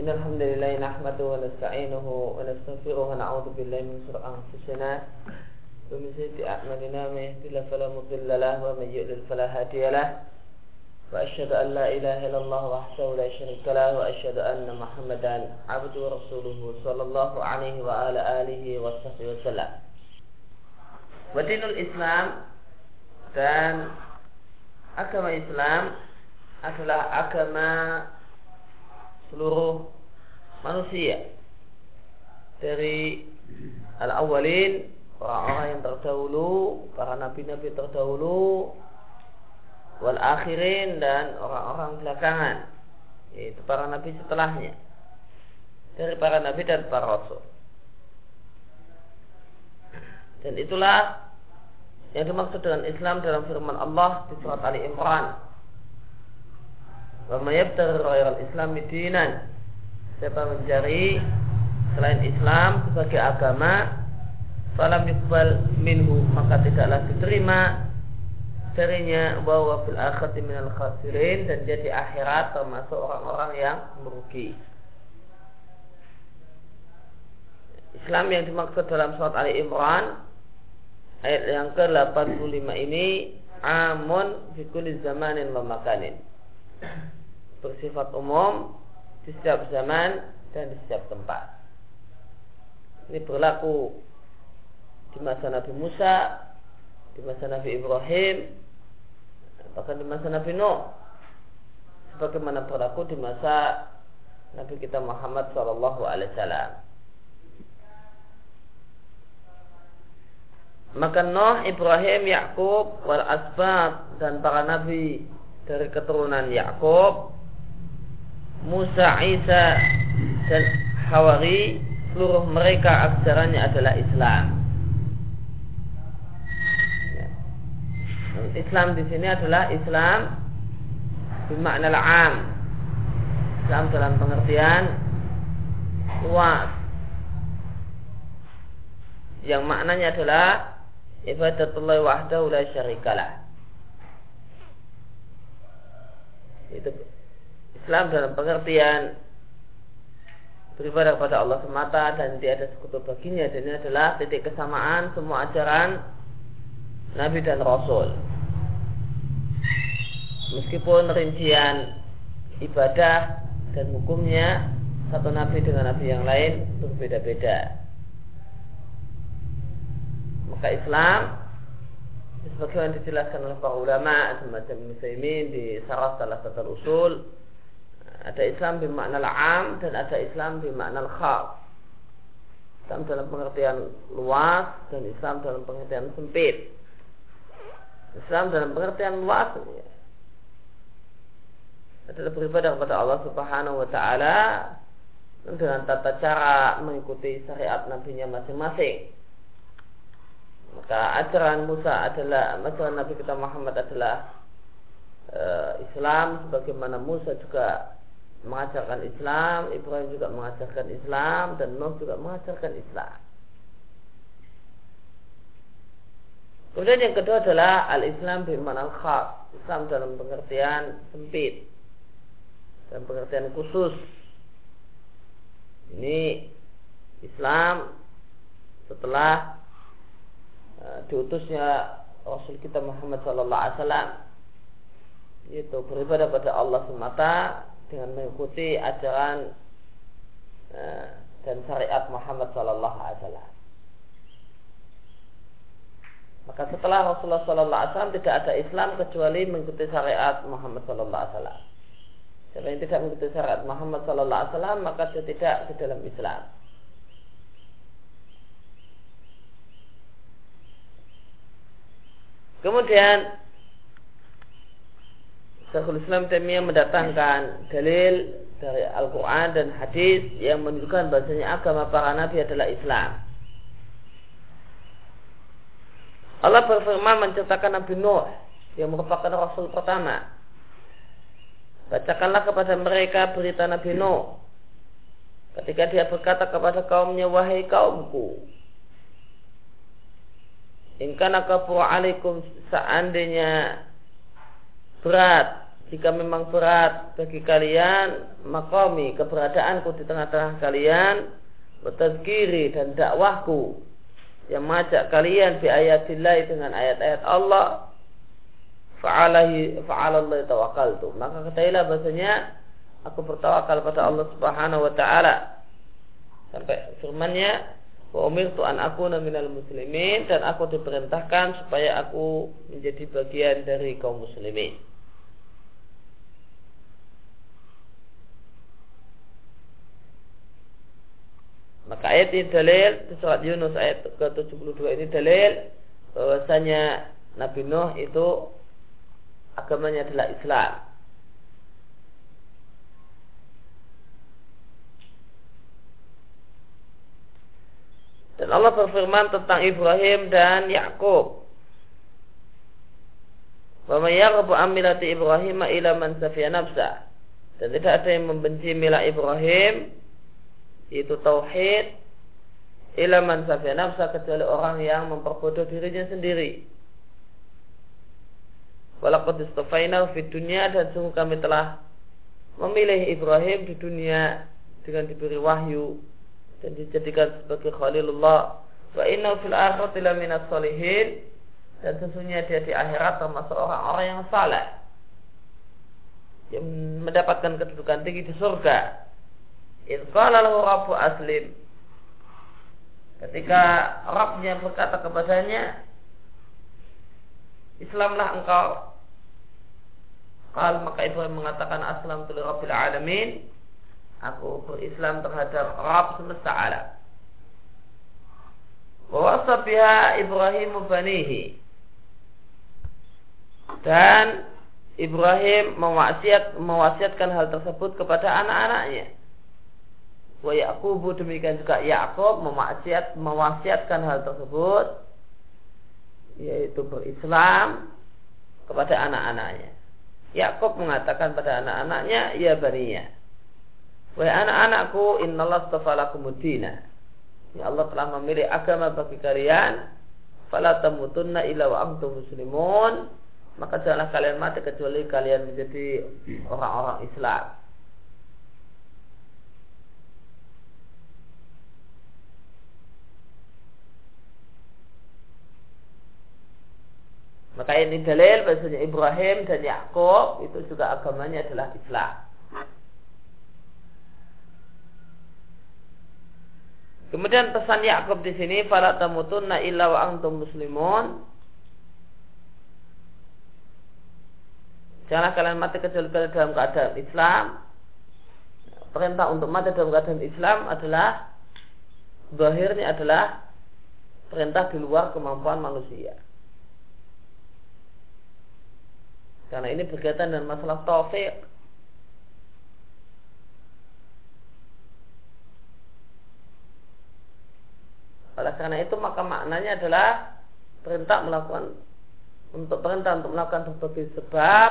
إن الحمد لله نحمده ونستعينه ونستغفره ونعوذ بالله من شرور أنفسنا ومن سيئات أعمالنا من يهد الله فلا مضل له ومن يضلل فلا هادي له وأشهد أن لا إله إلا الله وحده لا شريك له وأشهد أن محمدا عبده ورسوله صلى الله عليه وعلى آله وصحبه وسلم. Wadinul Islam dan agama Islam adalah seluruh manusia. Dari al-awwalin orang-orang yang terdahulu para nabi-nabi terdahulu wal akhirin dan orang-orang belakangan. Yaitu para nabi setelahnya. Dari para nabi dan para rasul. Dan itulah yang dimaksud dengan Islam dalam firman Allah di surat Ali Imran. Wa may yabtaghi ghairal Islam dinan. Siapa mencari selain Islam sebagai agama, falam yuqbal minhu, maka tidaklah diterima darinya bahwa fil akhirati minal khasirin dan dia di akhirat termasuk orang-orang yang merugi. Islam yang dimaksud dalam surat Ali Imran ayat yang ke-85 ini amun fi kulli zamanin wa makanin. Bersifat umum di setiap zaman dan di setiap tempat. Ini berlaku di masa Nabi Musa, di masa Nabi Ibrahim, bahkan di masa Nabi Nuh. Sebagaimana berlaku di masa Nabi kita Muhammad sallallahu alaihi wasallam. Maka Nuh, Ibrahim, Yakub, wal asbab dan para nabi dari keturunan Yakub, Musa, Isa dan Hawari, seluruh mereka aksaranya adalah Islam. Ya. Islam di sini adalah Islam bermakna am. Islam dalam pengertian luas. Yang maknanya adalah ibadatullah wahdahu la syarikalah. Itu Islam dalam pengertian beribadah kepada Allah semata dan tidak ada sekutu baginya dan ini adalah titik kesamaan semua ajaran Nabi dan Rasul. Meskipun rincian ibadah dan hukumnya satu nabi dengan nabi yang lain berbeda-beda maka Islam sebagaimana dijelaskan oleh para ulama semacam Muslimin di sarah salah satu usul ada Islam bermakna am dan ada Islam bermakna khas Islam dalam pengertian luas dan Islam dalam pengertian sempit. Islam dalam pengertian luas ya, adalah beribadah kepada Allah Subhanahu wa taala dengan tata cara mengikuti syariat nabinya masing-masing. Maka ajaran Musa adalah ajaran Nabi kita Muhammad adalah e, Islam sebagaimana Musa juga mengajarkan Islam, Ibrahim juga mengajarkan Islam dan Nuh juga mengajarkan Islam. Kemudian yang kedua adalah al-Islam bimana al-khas. Islam dalam pengertian sempit. Dalam pengertian khusus. Ini Islam setelah Eh, diutusnya Rasul kita Muhammad Sallallahu Alaihi Wasallam itu beribadah pada Allah semata dengan mengikuti ajaran uh, dan syariat Muhammad Sallallahu Alaihi Wasallam. Maka setelah Rasulullah Sallallahu Alaihi Wasallam tidak ada Islam kecuali mengikuti syariat Muhammad Sallallahu Alaihi Wasallam. Siapa yang tidak mengikuti syariat Muhammad Sallallahu Alaihi Wasallam maka dia tidak di dalam Islam. Kemudian Syekhul Islam Taimiyah mendatangkan dalil dari Al-Quran dan hadis yang menunjukkan bahasanya agama para nabi adalah Islam. Allah berfirman menceritakan Nabi Nuh yang merupakan Rasul pertama. Bacakanlah kepada mereka berita Nabi Nuh. Ketika dia berkata kepada kaumnya, wahai kaumku, Ingkana kapur alaikum seandainya berat. Jika memang berat bagi kalian makomi keberadaanku di tengah-tengah kalian bertazkiri dan dakwahku yang mengajak kalian bi ayatillah dengan ayat-ayat Allah. Fa'alahi fa'alallah tawakkaltu. Maka ketahuilah bahasanya aku bertawakal pada Allah Subhanahu wa taala. Sampai firman-Nya wa umirtu an akuna minal muslimin dan aku diperintahkan supaya aku menjadi bagian dari kaum muslimin Maka ayat ini dalil di surat Yunus ayat ke-72 ini dalil bahwasanya Nabi Nuh itu agamanya adalah Islam. Dan Allah berfirman tentang Ibrahim dan Yakub. Millati Ibrahim ila man. Dan tidak ada yang membenci milah Ibrahim itu tauhid ilaman safiya nafsa kecuali orang yang memperbodoh dirinya sendiri. Walaqad istafaina fi dunya dan sungguh kami telah memilih Ibrahim di dunia dengan diberi wahyu dan dijadikan sebagai khalilullah wa inna fil akhirati laminas solihin dan sesungguhnya dia di akhirat termasuk orang-orang yang saleh yang mendapatkan kedudukan tinggi di surga Idqala lahu rabbu aslim. Ketika Rabbnya berkata kepadanya, Islamlah engkau. Kal maka Ibrahim mengatakan aslam tu rabbil alamin. Aku berislam terhadap Rabb semesta alam. Wawasa biha Ibrahim banihi. Dan Ibrahim mewasiat, mewasiatkan hal tersebut kepada anak-anaknya. Wa Yaqubu demikian juga Yakub memaksiat mewasiatkan hal tersebut yaitu berislam kepada anak-anaknya. Yakub mengatakan pada anak-anaknya, "Ya baniya, wahai anak-anakku, innallaha astafa lakumudina." Ya Allah telah memilih agama bagi kalian, fala tamutunna illa wa antum muslimun. Maka janganlah kalian mati kecuali kalian menjadi orang-orang Islam. Maka ini dalil bahasanya Ibrahim dan Yakub itu juga agamanya adalah Islam. Kemudian pesan Yakub di sini fala tamutunna illa wa antum muslimun. Janganlah kalian mati kecuali dalam keadaan Islam. Perintah untuk mati dalam keadaan Islam adalah Bahirnya adalah perintah di luar kemampuan manusia. Karena ini berkaitan dengan masalah taufik. Oleh karena itu maka maknanya adalah perintah melakukan untuk perintah untuk melakukan berbagai sebab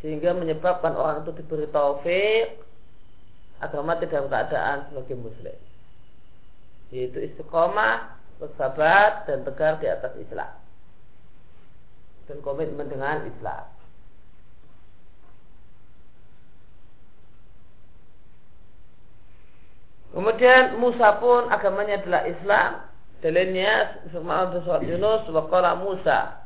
sehingga menyebabkan orang itu diberi taufik agar mati dalam keadaan sebagai muslim yaitu istiqomah bersabar dan tegar di atas Islam dan komitmen dengan Islam. Kemudian Musa pun agamanya adalah Islam. Dalilnya firman Allah surat Yunus wa Musa.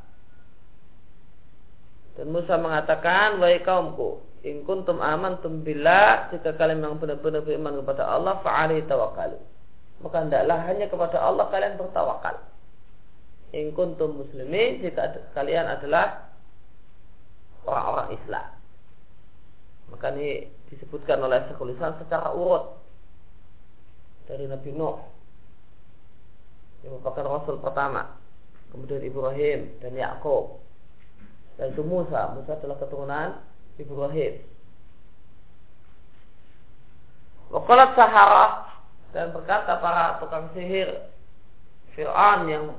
Dan Musa mengatakan, "Wahai kaumku, in kuntum amantum billah, jika kalian memang benar-benar beriman kepada Allah, fa'ali tawakkalu." Maka hendaklah hanya kepada Allah kalian bertawakal in kuntum muslimin jika kalian adalah orang-orang Islam. Maka ini disebutkan oleh sekulisan secara urut dari Nabi Nuh. Yang merupakan Rasul pertama, kemudian Ibrahim dan Yakub, dan itu Musa. Musa adalah keturunan Ibrahim. Wakalat Sahara. Dan berkata para tukang sihir Fir'aun yang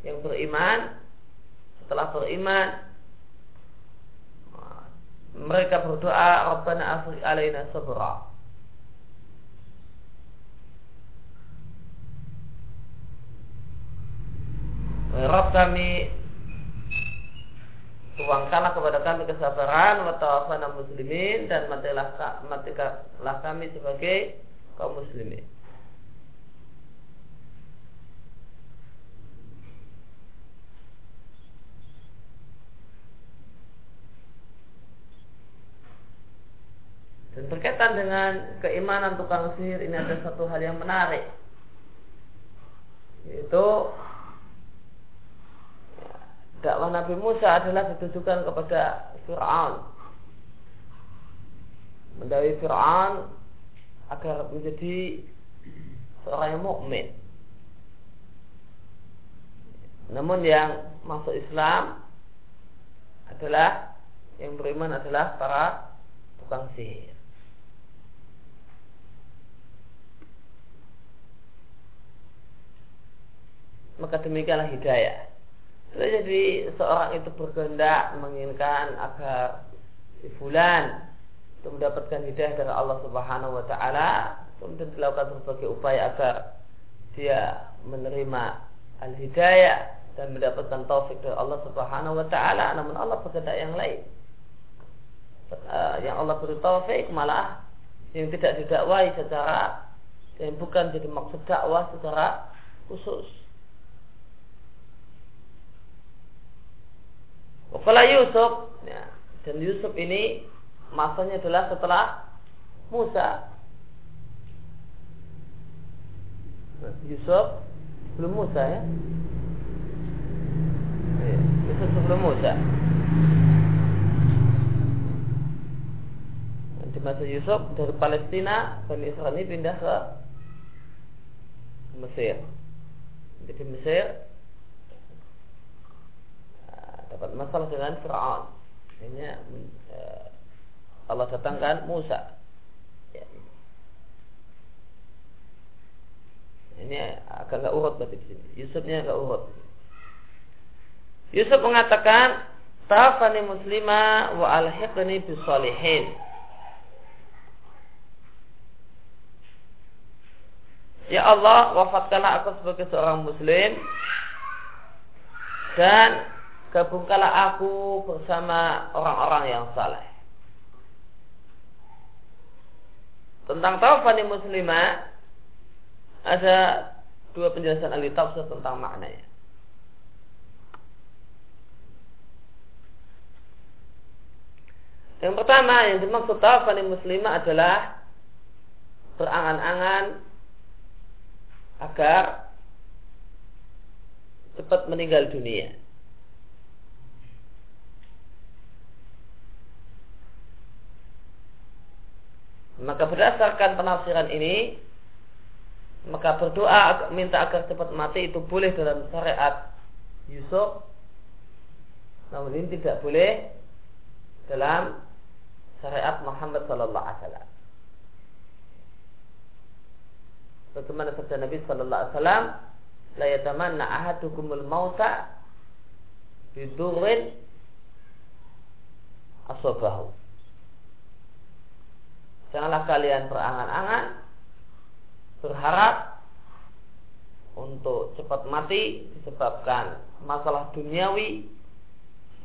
yang beriman setelah beriman mereka berdoa Rabbana afri alaina sabra Rabb kami tuangkanlah kepada kami kesabaran wa tawafana muslimin dan matilah, matilah kami sebagai kaum muslimin. Dan berkaitan dengan keimanan tukang sihir ini ada satu hal yang menarik Yaitu dakwah Nabi Musa adalah ditujukan kepada Fir'aun Mendawai Fir'aun agar menjadi seorang yang mukmin. Namun yang masuk Islam adalah yang beriman adalah para tukang sihir. maka demikianlah hidayah. Jadi seorang itu berkehendak menginginkan agar si fulan itu mendapatkan hidayah dari Allah Subhanahu wa taala, kemudian dilakukan berbagai upaya agar dia menerima al-hidayah dan mendapatkan taufik dari Allah Subhanahu wa taala, namun Allah berkehendak yang lain. Uh, yang Allah beri taufik malah yang tidak didakwai secara yang bukan jadi maksud dakwah secara khusus. Wakala Yusuf ya, dan Yusuf ini masanya adalah setelah Musa. Yusuf belum Musa ya. Iya, Yusuf sebelum Musa. Di masa Yusuf dari Palestina Bani Israel ini pindah ke Mesir. Jadi Mesir dapat masalah dengan Fir'aun. Ini eh, Allah datangkan Musa. Ya. Ini agak nggak urut berarti di sini. Yusufnya nggak urut. Yusuf mengatakan, "Tafani muslima wa alhiqni bisalihin." Ya Allah, wafatkanlah aku sebagai seorang muslim dan gabungkanlah aku bersama orang-orang yang saleh. Tentang taufani muslimah ada dua penjelasan ahli tafsir tentang maknanya. Yang pertama yang dimaksud taufani muslimah adalah berangan-angan agar cepat meninggal dunia. Maka berdasarkan penafsiran ini maka berdoa minta agar cepat mati itu boleh dalam syariat Yusuf namun ini tidak boleh dalam syariat Muhammad sallallahu alaihi wasallam. Bagaimana sabda Nabi sallallahu alaihi wasallam, "La yatamanna ahadukumul mauta bidurrin asabahu." Janganlah kalian berangan-angan berharap untuk cepat mati disebabkan masalah duniawi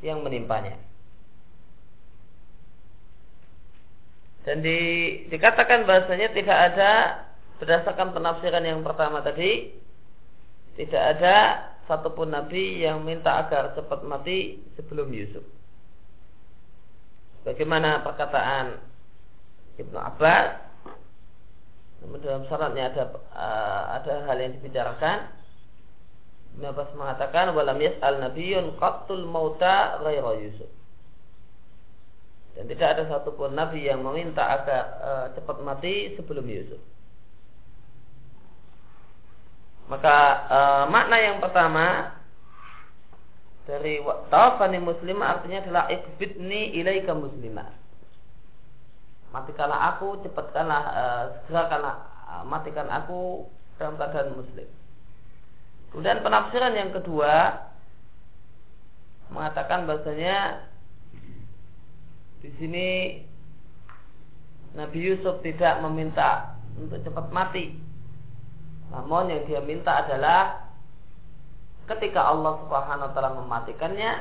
yang menimpanya. Dan di, dikatakan bahasanya tidak ada berdasarkan penafsiran yang pertama tadi tidak ada satupun nabi yang minta agar cepat mati sebelum Yusuf. Bagaimana perkataan Ibnu Abbas. Namun dalam syaratnya ada uh, ada hal yang dibicarakan. Ibnu Abbas mengatakan walam yas'al nabiyyun qattul mauta ghaira Yusuf. Dan tidak ada satupun nabi yang meminta agar uh, cepat mati sebelum Yusuf. Maka uh, makna yang pertama dari tawafani muslimah artinya adalah ikbidni ilaika muslimah matikanlah aku, cepatkanlah, uh, segerakanlah, uh, matikan aku dalam keadaan muslim. Kemudian penafsiran yang kedua mengatakan bahasanya di sini Nabi Yusuf tidak meminta untuk cepat mati. Namun yang dia minta adalah ketika Allah Subhanahu wa taala mematikannya,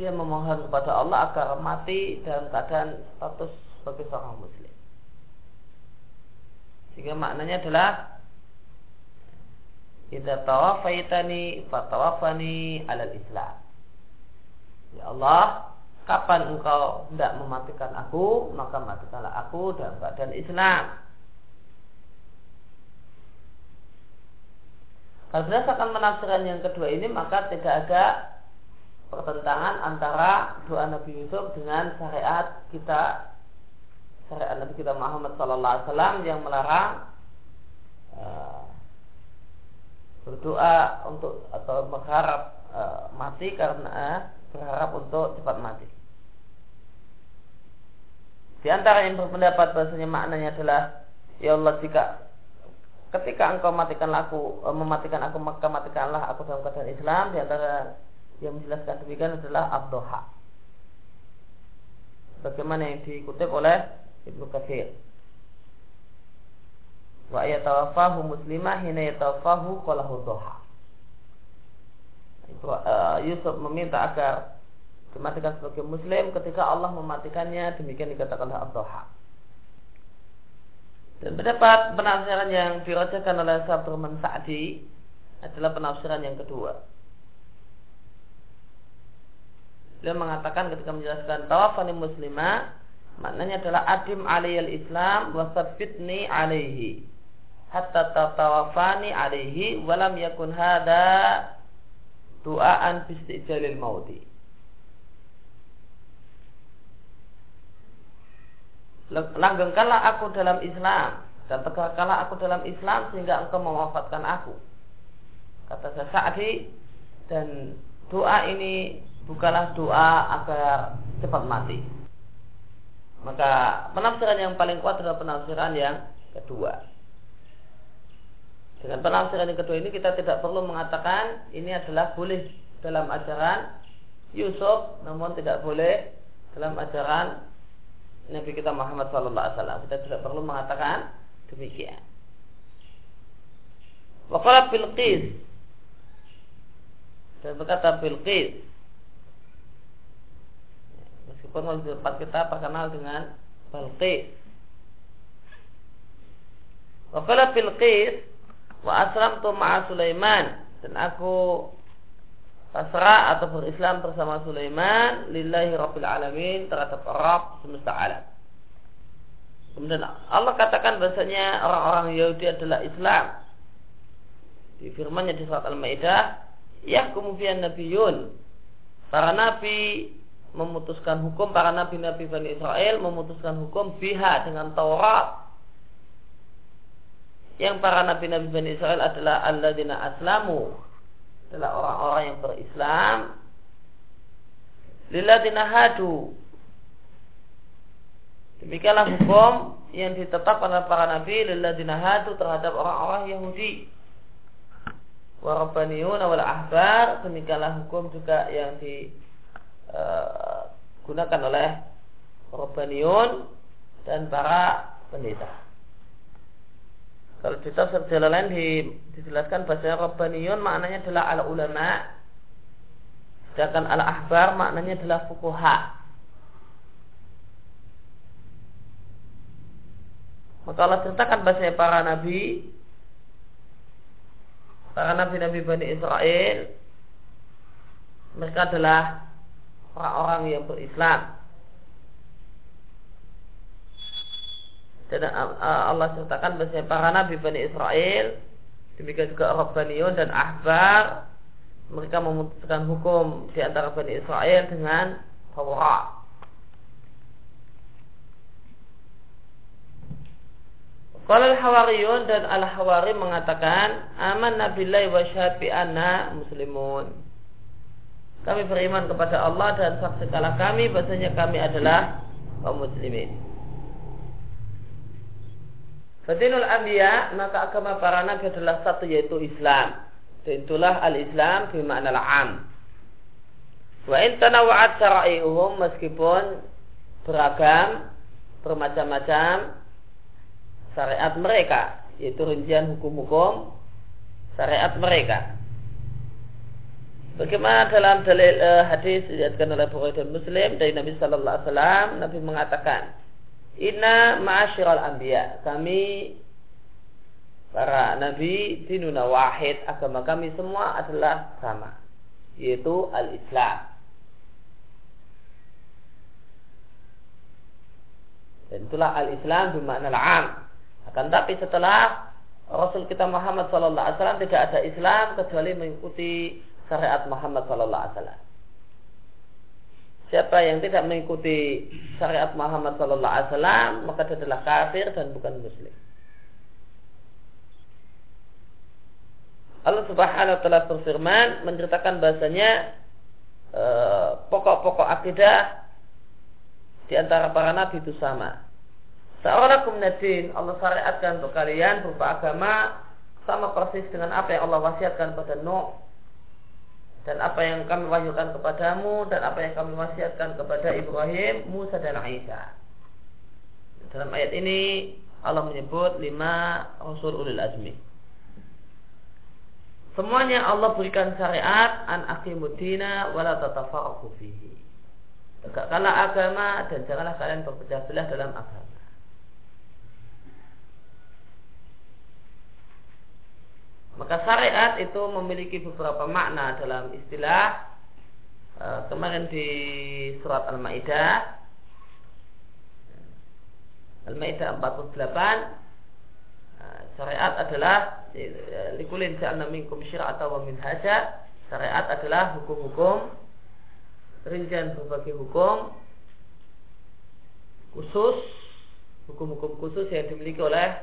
dia memohon kepada Allah agar mati dalam keadaan status sebagai seorang muslim. Sehingga maknanya adalah Idza tawafaitani fatawafani alal Islam. Ya Allah, kapan engkau tidak mematikan aku, maka matikanlah aku dalam keadaan Islam. Kalau berdasarkan menafsirkan yang kedua ini, maka tidak ada pertentangan antara doa Nabi Yusuf dengan syariat kita syariat Nabi kita Muhammad Sallallahu Alaihi Wasallam yang melarang uh, berdoa untuk atau berharap uh, mati karena berharap untuk cepat mati. Di antara yang berpendapat bahasanya maknanya adalah ya Allah jika ketika engkau matikan aku mematikan aku maka matikanlah aku dalam keadaan Islam di antara yang menjelaskan demikian adalah Abdoha. Bagaimana yang dikutip oleh Ibnu Katsir. Wa yatawaffahu muslimah hina yatawaffahu qalahu doha. Uh, Yusuf meminta agar dimatikan sebagai muslim ketika Allah mematikannya demikian dikatakan Abdoha. Dan pendapat penafsiran yang dirajakan oleh Sabrman Sa'di adalah penafsiran yang kedua. Dia mengatakan ketika menjelaskan tawafani muslimah maknanya adalah adim aliyal islam wasabitni alaihi. Hatta tatawafani alaihi walam yakun hada duaan bistijalil mauti langgengkanlah aku dalam Islam dan tegakkanlah aku dalam Islam sehingga engkau mewafatkan aku. Kata Sa'di dan doa ini bukanlah doa agar cepat mati. Maka penafsiran yang paling kuat adalah penafsiran yang kedua. Dengan penafsiran yang kedua ini kita tidak perlu mengatakan ini adalah boleh dalam ajaran Yusuf, namun tidak boleh dalam ajaran Nabi kita Muhammad SAW. Kita tidak perlu mengatakan demikian. Waqala Bilqis dan berkata Bilqis meskipun di tempat kita terkenal dengan Balqis. Wa qala Bilqis wa aslamtu ma'a Sulaiman dan aku pasrah atau berislam bersama Sulaiman lillahi rabbil alamin terhadap Rabb semesta alam. Kemudian Allah katakan bahasanya orang-orang Yahudi adalah Islam. Di firmannya di surat Al-Maidah, yahkumu fiyan nabiyun. Para nabi memutuskan hukum para nabi-nabi Bani Israel memutuskan hukum biha dengan Taurat. Yang para nabi-nabi Bani Israel adalah alladzina aslamu adalah orang-orang yang berislam. Lilladzina hadu. Demikianlah hukum yang ditetapkan oleh para nabi lilladzina hadu terhadap orang-orang Yahudi. Warabbaniyun wal ahbar demikianlah hukum juga yang di eh, oleh Rabbaniun dan para pendeta. Kalau di tafsir jalan lain di, dijelaskan bahasa Rabbaniun maknanya adalah al ulama sedangkan al ahbar maknanya adalah fukuha. Maka Allah ceritakan bahasa para nabi para nabi-nabi Bani Israel mereka adalah orang-orang yang berislam. Dan Allah ceritakan bahwa para nabi Bani Israel demikian juga Rabbaniyun dan Ahbar mereka memutuskan hukum di antara Bani Israel dengan Taurat. Kalau Al-Hawariyun dan Al-Hawari mengatakan aman nabillahi wa syafi anna muslimun. Kami beriman kepada Allah dan saksikanlah kami bahasanya kami adalah kaum muslimin. Fadinul Anbiya maka agama para nabi adalah satu yaitu Islam. Dan itulah al-Islam di makna am. Wa in tanawa'at syara'i'uhum meskipun beragam bermacam-macam syariat mereka yaitu rincian hukum-hukum syariat mereka Bagaimana dalam dalil uh, hadis dilihatkan oleh Bukhari dan Muslim dari Nabi Sallallahu Alaihi Wasallam, Nabi mengatakan, Inna ma'asyiral anbiya, kami para nabi dinuna wahid, agama kami semua adalah sama, yaitu al-Islam. Dan itulah al-Islam bermakna al-am. Akan tapi setelah Rasul kita Muhammad Wasallam tidak ada Islam kecuali mengikuti syariat Muhammad Sallallahu Alaihi Wasallam. Siapa yang tidak mengikuti syariat Muhammad Sallallahu Alaihi Wasallam maka dia adalah kafir dan bukan muslim. Allah Subhanahu Wa Taala berfirman menceritakan bahasanya eh, pokok-pokok akidah di antara para nabi itu sama. Seorang nadin Allah syariatkan untuk kalian berupa agama sama persis dengan apa yang Allah wasiatkan pada Nuh dan apa yang kami wahyukan kepadamu dan apa yang kami wasiatkan kepada Ibrahim, Musa dan Isa. Dalam ayat ini Allah menyebut lima Rasul Ulil Azmi. Semuanya Allah berikan syariat an akimudina wala tatafarraqu fihi. Tegakkanlah agama dan janganlah kalian berpecah belah dalam agama. Maka syariat itu memiliki beberapa makna dalam istilah e, kemarin di surat Al-Maidah. Al-Maidah 48 e, syariat adalah e, likulin ja'alna minkum syir'ata wa minhaja. Syariat adalah hukum-hukum rincian berbagai hukum khusus hukum-hukum khusus yang dimiliki oleh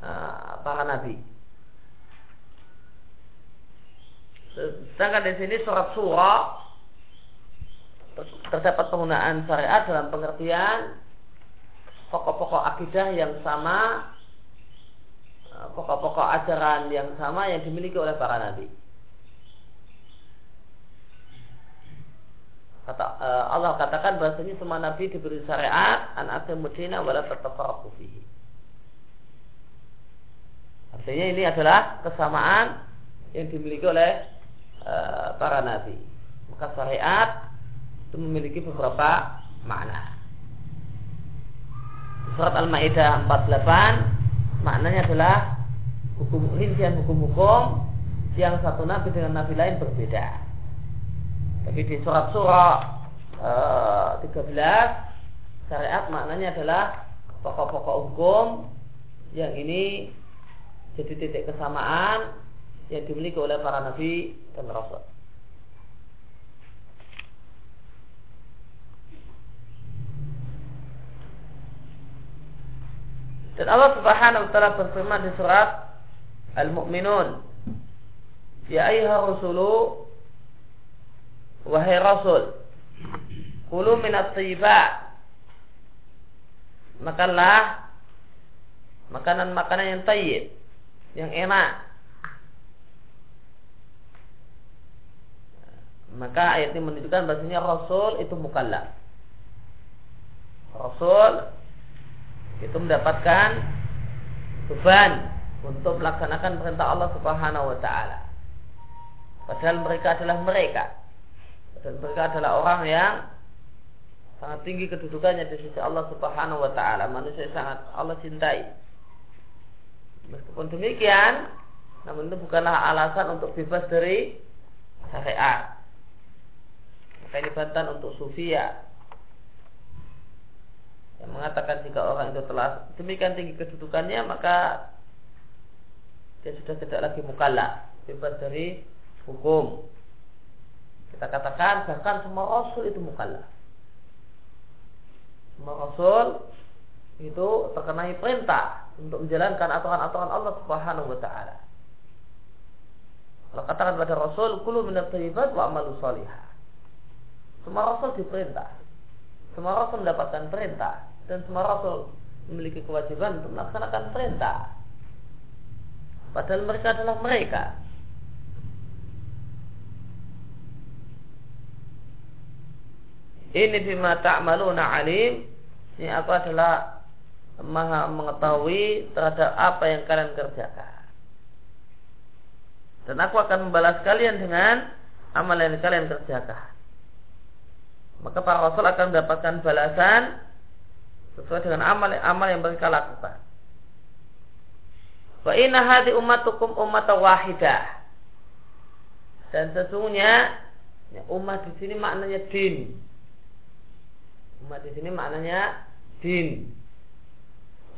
uh, para nabi Sedangkan di sini surat surah terdapat penggunaan syariat dalam pengertian pokok-pokok akidah yang sama, pokok-pokok ajaran yang sama yang dimiliki oleh para nabi. Kata, eh, Allah katakan bahasanya semua nabi diberi syariat an mudina wala tatafarraqu fihi. Artinya ini adalah kesamaan yang dimiliki oleh Eh, para nabi. Maka syariat itu memiliki beberapa makna. Surat Al-Maidah 48 maknanya adalah hukum rincian hukum-hukum yang satu nabi dengan nabi lain berbeda. Tapi di surat-surat e, 13 syariat maknanya adalah pokok-pokok hukum yang ini jadi titik kesamaan yang dimiliki oleh para nabi dan rasul. Dan Allah Subhanahu wa taala berfirman di surat Al-Mu'minun, "Ya ayyuhar rusulu wahai rasul, kulu min at-thayyibat." Makanlah makanan-makanan yang tayyib, yang enak Maka ayat ini menunjukkan bahasanya Rasul itu mukallaf. Rasul itu mendapatkan beban untuk melaksanakan perintah Allah Subhanahu wa taala. Padahal mereka adalah mereka. Dan mereka adalah orang yang sangat tinggi kedudukannya di sisi Allah Subhanahu wa taala. Manusia sangat Allah cintai. Meskipun demikian, namun itu bukanlah alasan untuk bebas dari syariat. Bantahan untuk sufia yang mengatakan jika orang itu telah demikian tinggi kedudukannya maka dia sudah tidak lagi mukalla bebas dari hukum. Kita katakan bahkan semua rasul itu mukalla. Semua rasul itu terkenai perintah untuk menjalankan aturan-aturan Allah Subhanahu wa taala. Allah katakan pada Rasul, "Kulu minat thayyibat wa amalu salihah." Semua rasul diperintah. Semua rasul mendapatkan perintah dan semua rasul memiliki kewajiban untuk melaksanakan perintah. Padahal mereka adalah mereka. Ini bima ta'maluna alim. Ini aku adalah maha mengetahui terhadap apa yang kalian kerjakan. Dan aku akan membalas kalian dengan amal yang kalian kerjakan. Maka para rasul akan mendapatkan balasan sesuai dengan amal amal yang mereka lakukan. Wa inna hadi ummatukum umat wahidah. Dan sesungguhnya ya, umat di sini maknanya din. Umat di sini maknanya din.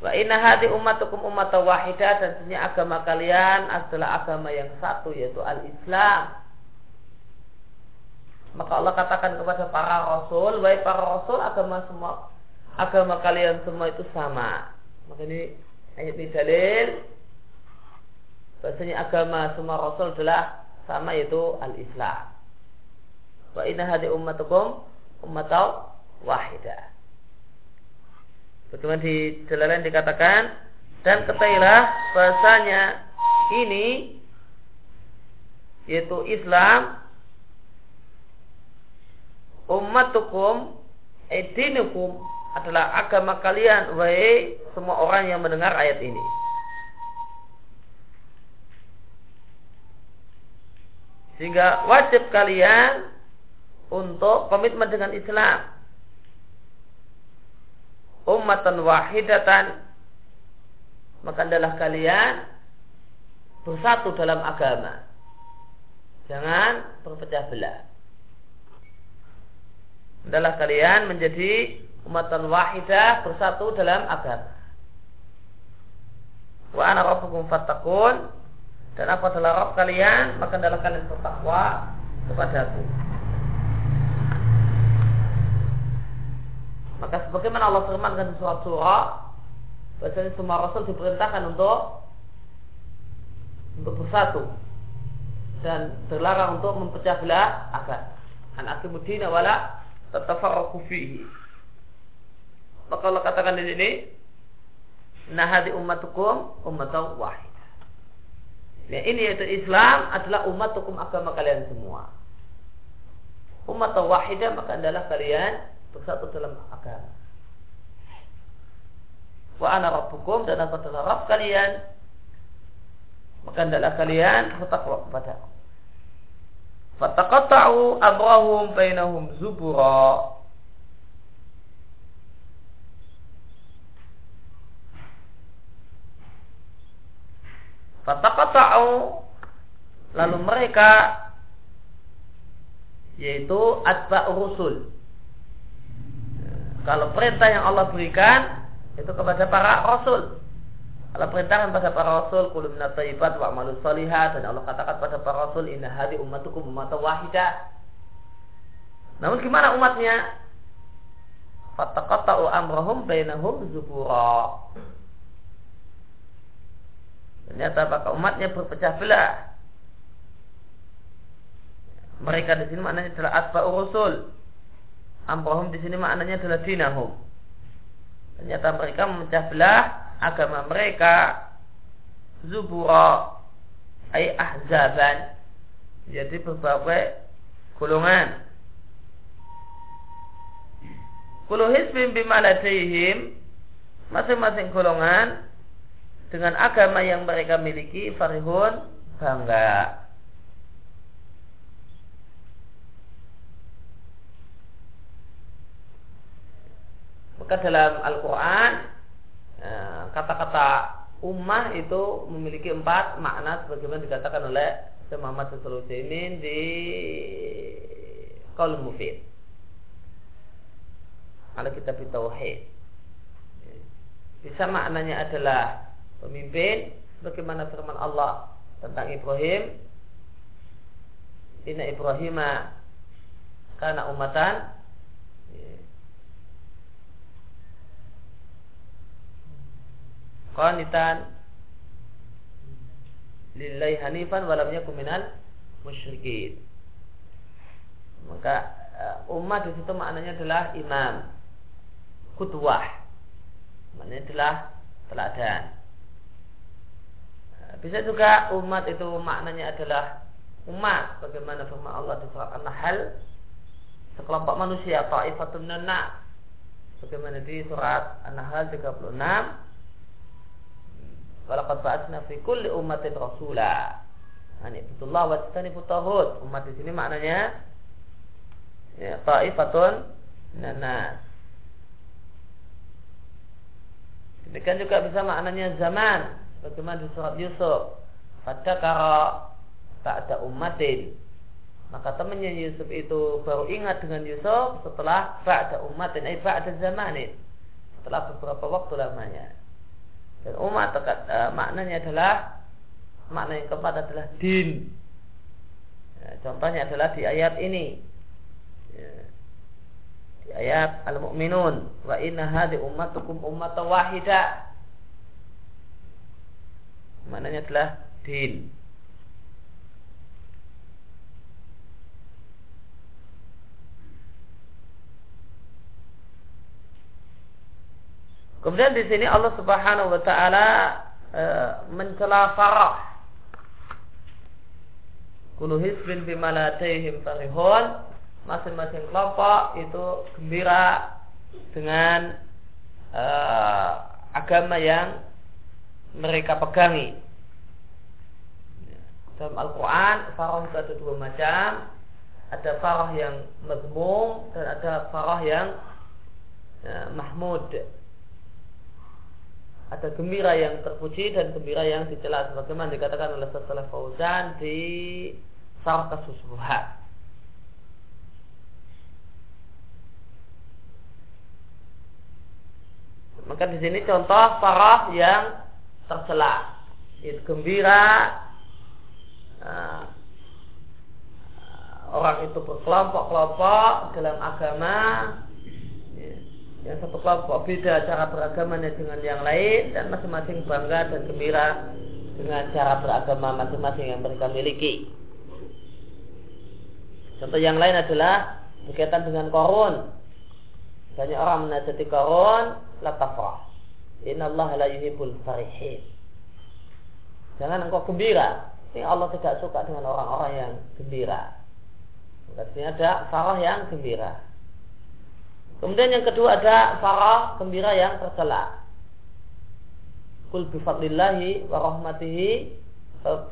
Wa inna hadi ummatukum umat wahidah dan sesungguhnya agama kalian adalah agama yang satu yaitu al-Islam. Maka Allah katakan kepada para rasul, baik para rasul agama semua agama kalian semua itu sama. Maka ini ayat ini dalil bahasanya agama semua rasul adalah sama yaitu al-Islam. Wa inna hadi ummatukum ummatau wahidah. Bagaimana di jalan dikatakan dan ketahuilah bahasanya ini yaitu Islam ummatukum edinukum adalah agama kalian wahai semua orang yang mendengar ayat ini. Sehingga wajib kalian untuk komitmen dengan Islam. Ummatan wahidatan maka adalah kalian bersatu dalam agama. Jangan berpecah belah adalah kalian menjadi umatan wahidah bersatu dalam agama. Wa ana rabbukum fattaqun dan apa adalah Rabb kalian maka adalah kalian bertakwa kepadaku. Maka sebagaimana Allah firmankan di surat surah bahwasanya semua rasul diperintahkan untuk untuk bersatu dan terlarang untuk memecah belah agama. An akimudina wala tatafarraqu fihi. Maka Allah katakan di sini, nahadi ummatukum ummatan wahid. Ya, ini yaitu Islam adalah ummatukum agama kalian semua. Umat wahidah maka adalah kalian bersatu dalam agama. Wa ana rabbukum dan aku adalah Rabb kalian. Maka adalah kalian bertakwa kepada aku. Fataqatta'u amrahum bainahum zubura. Fataqatta'u lalu mereka yaitu atba rusul. Kalau perintah yang Allah berikan itu kepada para rasul. Allah perintahkan pada para rasul kullu minat thayyibat wa amalu salihat dan Allah katakan pada para rasul inna hadi ummatukum ummatan wahidah. Namun gimana umatnya? Fataqatta'u amrahum bainahum zubura. Ternyata apakah umatnya berpecah belah. Mereka di sini maknanya adalah asba'u rasul. Amrahum di sini maknanya adalah dinahum. Ternyata mereka memecah belah agama mereka zubura ay ahzaban jadi berbagai golongan. Kulu hisbim bimaladihim Masing-masing golongan Dengan agama yang mereka miliki Farihun bangga. Maka dalam Al-Quran kata-kata ummah itu memiliki empat makna sebagaimana dikatakan oleh Syekh Muhammad Sulaiman di Qaul Mufid. Kalau kita tauhid. Bisa maknanya adalah pemimpin bagaimana firman Allah tentang Ibrahim. Inna Ibrahimah karena umatan qanitan lillahi hanifan walam yakun minal musyrikin. Maka uh, umat di situ maknanya adalah imam, kutwah. Maknanya adalah teladan. Uh, bisa juga umat itu maknanya adalah umat bagaimana firman Allah di surat An-Nahl sekelompok manusia ta'ifatun nana bagaimana di surat An-Nahl 36 Walaqad ba'atsna fi kulli ummatin rasula. Ani betullah wa tani putahud. Umat di sini maknanya ya taifatun nanas. Demikian juga bisa maknanya zaman. Bagaimana di surat Yusuf. Tak ada umatin. Maka temannya Yusuf itu baru ingat dengan Yusuf setelah ba'da umatin, eh ba'da zamanin. Setelah beberapa waktu lamanya. Dan umat uh, maknanya adalah makna yang keempat adalah din. Ya, contohnya adalah di ayat ini. Ya, di ayat Al-Mu'minun, wa inna hadhi ummatukum ummata wahida. Maknanya adalah din. Kemudian di sini Allah Subhanahu wa taala e, mencela farah Kulu hisbin bima ladaihim farihun Masing-masing kelompok itu gembira dengan uh, agama yang mereka pegangi. Dalam Al-Quran, farah itu ada dua macam. Ada farah yang mazmum dan ada farah yang uh, mahmud. Ada gembira yang terpuji dan gembira yang dicela sebagaimana dikatakan oleh setelah Fauzan di Sarah Kasusuhat. Maka di sini contoh farah yang tercela, itu gembira, uh, orang itu berkelompok-kelompok dalam agama, yang satu kelompok beda cara beragamanya dengan yang lain dan masing-masing bangga dan gembira dengan cara beragama masing-masing yang mereka miliki. Contoh yang lain adalah berkaitan dengan korun. Banyak orang menasihati korun, la tafrah. Inna Allah la yuhibbul farihin. Jangan engkau gembira. Ini Allah tidak suka dengan orang-orang yang gembira. Artinya ada farah yang gembira. Kemudian yang kedua ada farah gembira yang tercela. Kul bifadlillahi wa rahmatihi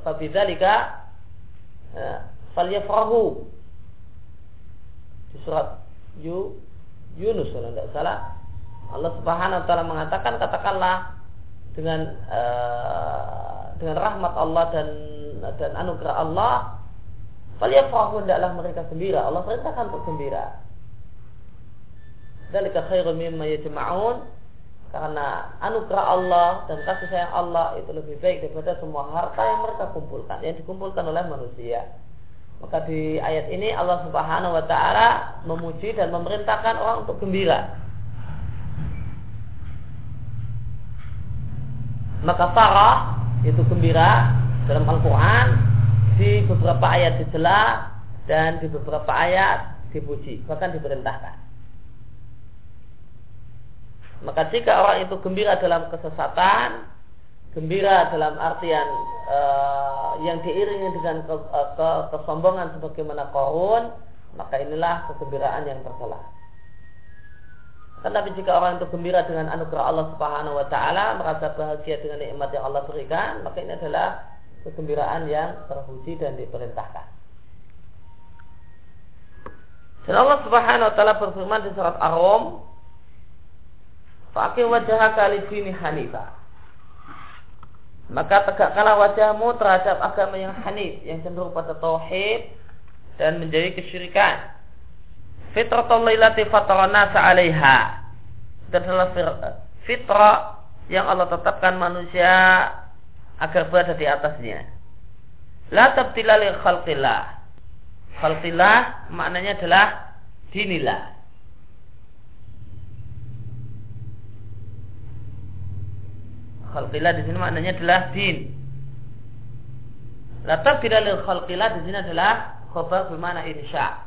fabidzalika ya, falyafrahu. Di surat Yu, Yunus kalau tidak salah. Allah Subhanahu wa taala mengatakan katakanlah dengan uh, dengan rahmat Allah dan dan anugerah Allah falyafrahu hendaklah mereka gembira. Allah perintahkan untuk gembira Dalika khairu mimma yajma'un karena anugerah Allah dan kasih sayang Allah itu lebih baik daripada semua harta yang mereka kumpulkan yang dikumpulkan oleh manusia. Maka di ayat ini Allah Subhanahu wa taala memuji dan memerintahkan orang untuk gembira. Maka farah itu gembira dalam Al-Qur'an di beberapa ayat dicela dan di beberapa ayat dipuji, bahkan diperintahkan. Maka jika orang itu gembira dalam kesesatan, gembira dalam artian uh, yang diiringi dengan ke, uh, ke, kesombongan sebagaimana korun maka inilah kegembiraan yang tercela. Tetapi jika orang itu gembira dengan anugerah Allah Subhanahu wa taala, merasa bahagia dengan nikmat yang Allah berikan, maka ini adalah kegembiraan yang terpuji dan diperintahkan. Dan Allah Subhanahu wa taala berfirman di surat Ar-Rum, "Faqim wajhaka lid-dini hanifah." maka tegakkanlah wajahmu terhadap agama yang hanif yang cenderung pada tauhid dan menjadi kesyirikan. Fitratul lailati fatarana sa'alaiha adalah fitrah yang Allah tetapkan manusia agar berada di atasnya. La tabtila li khalqillah. Khalqillah maknanya adalah dinillah khalqillah di sini maknanya adalah din. Latar tidak lil khalqillah di sini adalah khabar bermakna insya.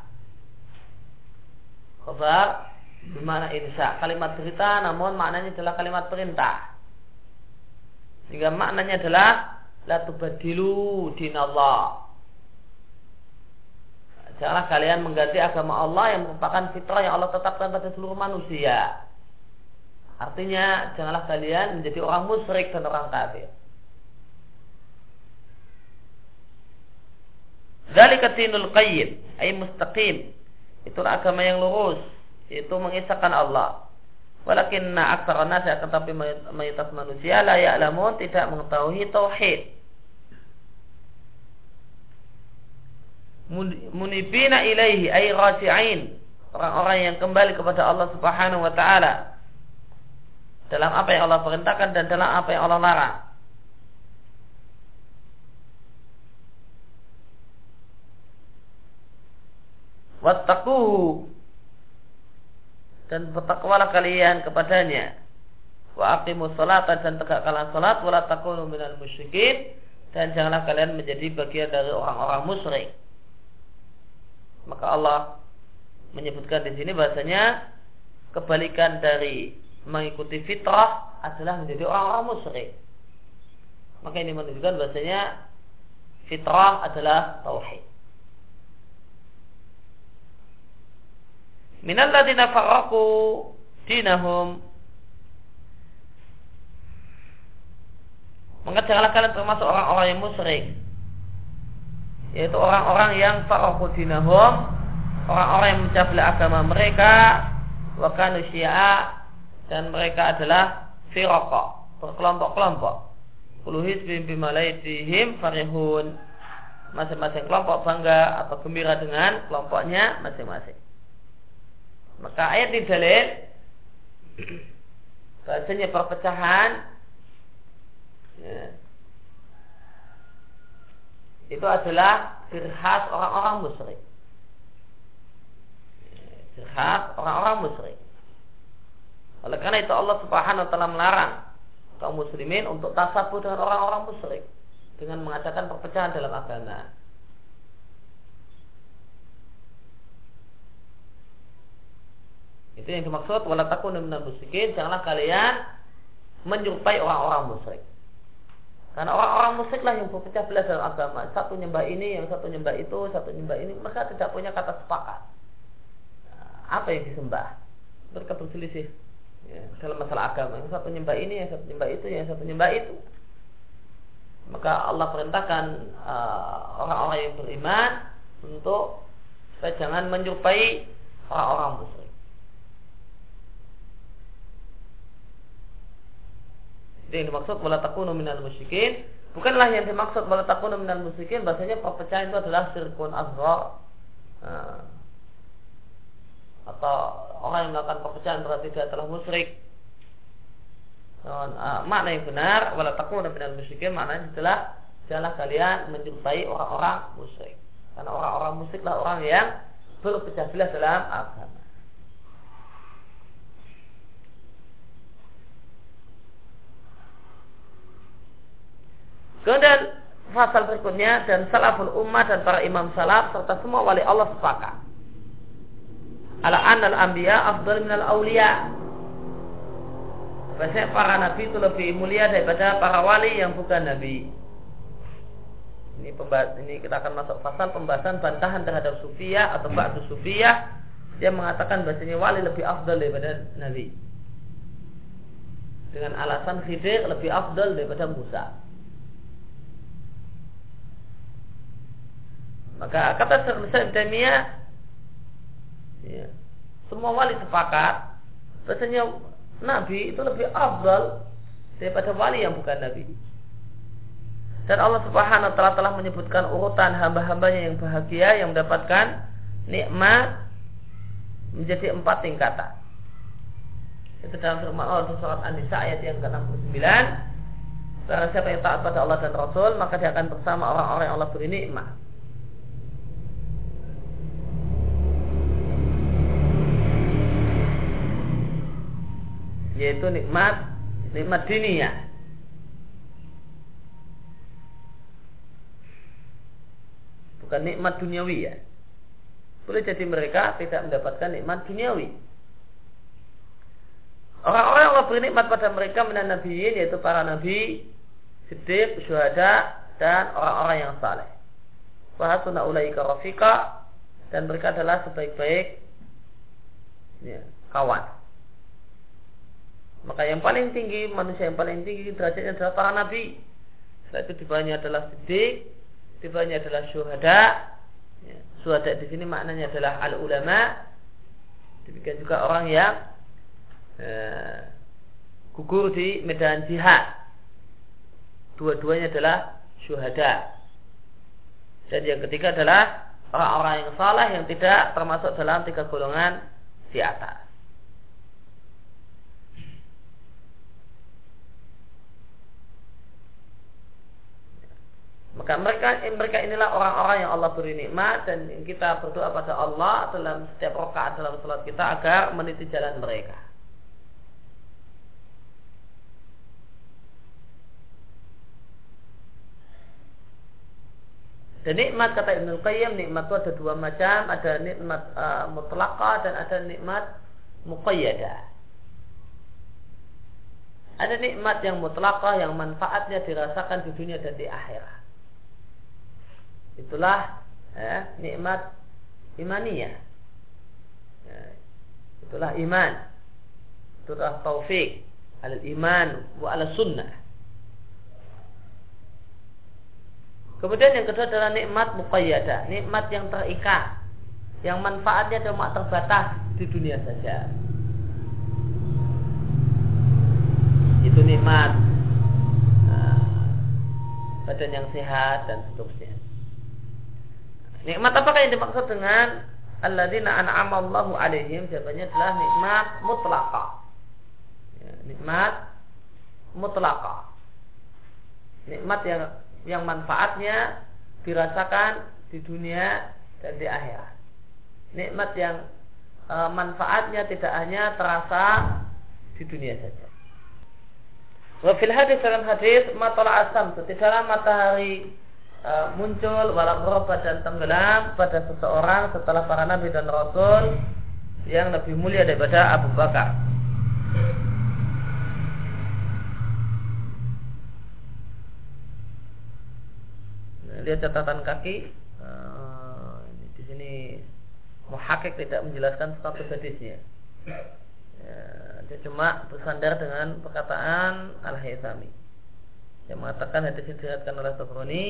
Khabar bermakna insya. Kalimat berita namun maknanya adalah kalimat perintah. Sehingga maknanya adalah la tubadilu dinallah. Janganlah kalian mengganti agama Allah yang merupakan fitrah yang Allah tetapkan pada seluruh manusia. Artinya janganlah kalian menjadi orang musyrik dan orang kafir. Dzalika dinul qayyim, ay mustaqim. Itulah agama yang lurus, yaitu mengisahkan Allah. Walakinna aktsara nasi akan tapi mayoritas manusia la ya'lamun tidak mengetahui tauhid. Munibina ilaihi ay raji'in. Orang-orang yang kembali kepada Allah Subhanahu wa taala dalam apa yang Allah perintahkan dan dalam apa yang Allah larang. Wattaquhu dan bertakwalah kalian kepadanya. Wa aqimus salata dan tegakkanlah salat wala takunu minal musyrikin dan janganlah kalian menjadi bagian dari orang-orang musyrik. Maka Allah menyebutkan di sini bahasanya kebalikan dari mengikuti fitrah adalah menjadi orang-orang musyrik. Maka ini menunjukkan bahasanya fitrah adalah tauhid. minal ladina faraqu dinahum maka janganlah kalian termasuk orang-orang yang musyrik yaitu orang-orang yang faraqu dinahum orang-orang yang mencabla agama mereka wa dan mereka adalah firqa berkelompok-kelompok. Puluh hizbim bimalaitihim farihun. Masing-masing kelompok bangga atau gembira dengan kelompoknya masing-masing. Maka ayat di dalil bahasanya perpecahan. Ya, itu adalah ciri khas orang-orang musyrik. Ciri khas orang-orang musyrik. Oleh karena itu Allah Subhanahu wa taala melarang kaum muslimin untuk tasabuh dengan orang-orang musyrik dengan mengadakan perpecahan dalam agama. Itu yang dimaksud wala takunu minal musyrikin, janganlah kalian menyerupai orang-orang musyrik. Karena orang-orang musyrik lah yang berpecah belah dalam agama. Satu nyembah ini, yang satu nyembah itu, satu nyembah ini. Mereka tidak punya kata sepakat. Nah, apa yang disembah? Mereka berselisih ya, dalam masalah agama. Yang satu nyembah ini, yang satu nyembah itu, yang satu nyembah itu. Maka Allah perintahkan uh, orang-orang uh, yang beriman untuk supaya jangan menyerupai orang-orang musyrik. Itu yang dimaksud wala takunu minal musyrikin. Bukanlah yang dimaksud wala takunu minal musyrikin bahasanya perpecahan itu adalah syirkun azhar. Nah, atau orang yang melakukan perpecahan berarti dia telah musyrik. uh, makna yang benar wala takunu minal musyrikin maknanya adalah janganlah kalian menjumpai orang-orang musyrik. Karena orang-orang musyriklah orang yang berpecah belah dalam agama. Kemudian pasal berikutnya dan salaful ummah dan para imam salaf serta semua wali Allah sepakat. Ala anal anbiya afdal minal awliya. Bahasanya para nabi itu lebih mulia daripada para wali yang bukan nabi. Ini pembahas, ini kita akan masuk pasal pembahasan bantahan terhadap sufiyah atau ba'du sufiyah dia mengatakan bahasanya wali lebih afdal daripada nabi. Dengan alasan Khidir lebih afdal daripada Musa. Maka kata Syekh Islam ya, semua wali sepakat bahasanya Nabi itu lebih afdal daripada wali yang bukan Nabi. Dan Allah Subhanahu wa taala telah menyebutkan urutan hamba-hambanya yang bahagia yang mendapatkan nikmat menjadi empat tingkatan. Itu dalam firman Allah surat An-Nisa ayat yang ke-69. Barang siapa yang taat pada Allah dan Rasul, maka dia akan bersama orang-orang yang Allah beri nikmat. Yaitu nikmat nikmat dunia. Bukan nikmat duniawi ya. Boleh jadi mereka tidak mendapatkan nikmat duniawi. Orang-orang yang Allah beri nikmat pada mereka menan nabiin yaitu para nabi, siddiq, syuhada dan orang-orang yang saleh. Wahasuna ulaika rafika dan mereka adalah sebaik-baik ya, kawan. Maka yang paling tinggi, manusia yang paling tinggi derajatnya adalah para nabi. Setelah itu di bawahnya adalah siddiq, di bawahnya adalah syuhada, Suhada di sini maknanya adalah al ulama. Demikian juga orang yang uh, gugur di medan jihad. Dua-duanya adalah syuhada. Dan yang ketiga adalah orang-orang yang salah yang tidak termasuk dalam tiga golongan di atas. Maka mereka mereka inilah orang-orang yang Allah beri nikmat dan kita berdoa pada Allah dalam setiap rakaat dalam salat kita agar meniti jalan mereka. Dan nikmat kata Ibnu Qayyim nikmat itu ada dua macam, ada nikmat uh, mutlaqah dan ada nikmat muqayyadah. Ada nikmat yang mutlaqah yang manfaatnya dirasakan di dunia dan di akhirat. Itulah ya, nikmat imaniyah. Ya, itulah iman. Itulah taufik al iman wa ala sunnah. Kemudian yang kedua adalah nikmat muqayyadah, nikmat yang terikat, yang manfaatnya cuma terbatas di dunia saja. Itu nikmat nah, badan yang sehat dan seterusnya. Nikmat apakah yang dimaksud dengan alladzina an'ama Allahu alaihim? Jawabannya adalah nikmat mutlaqah. Ya, nikmat mutlaqah. Nikmat yang yang manfaatnya dirasakan di dunia dan di akhirat. Nikmat yang e, manfaatnya tidak hanya terasa di dunia saja. Wa fil hadis dalam hadis matala asam tidaklah matahari e, muncul walau dan tenggelam pada seseorang setelah para nabi dan rasul yang lebih mulia daripada Abu Bakar. lihat catatan kaki uh, di sini muhakik tidak menjelaskan status hadisnya. Ya, dia cuma bersandar dengan perkataan al haythami yang mengatakan hadis diriatkan oleh Tabrani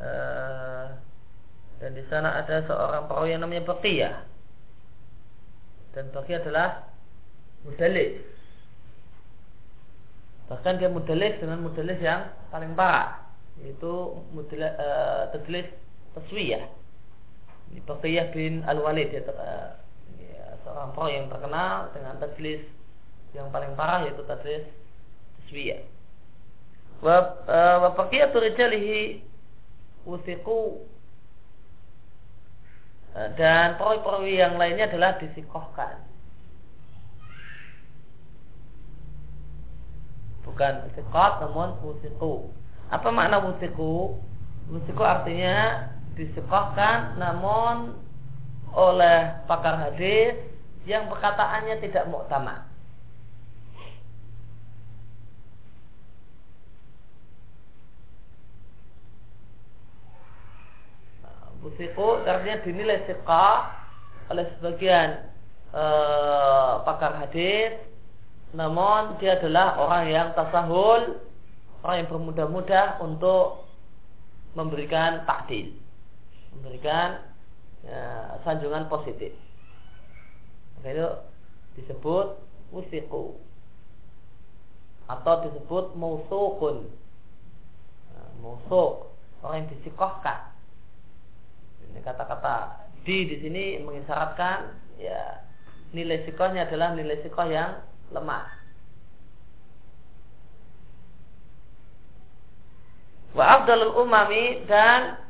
uh, dan di sana ada seorang perawi yang namanya Baqiyah. Dan Baqiyah adalah mudalis bahkan dia mudalis dengan mudalis yang paling parah itu uh, tadlis taswiyah. Ini Baqiyah bin Al-Walid uh, ya, seorang pro yang terkenal dengan tadlis yang paling parah yaitu tadlis taswiyah. Wa uh, wa usiku dan perawi-perawi yang lainnya adalah disikohkan bukan istiqat namun usiku apa makna musiku? Musiku artinya disekohkan namun oleh pakar hadis yang perkataannya tidak muktamad. Busiku artinya dinilai sikah oleh sebagian eh, pakar hadis namun dia adalah orang yang tasahul orang yang bermudah-mudah untuk memberikan takdil, memberikan ya, sanjungan positif. Maka itu disebut musiku atau disebut mausukun. Nah, mausuk orang yang disikohkan. Kata-kata di di sini mengisyaratkan ya nilai sikohnya adalah nilai sikoh yang lemah. Wa afdalul umami dan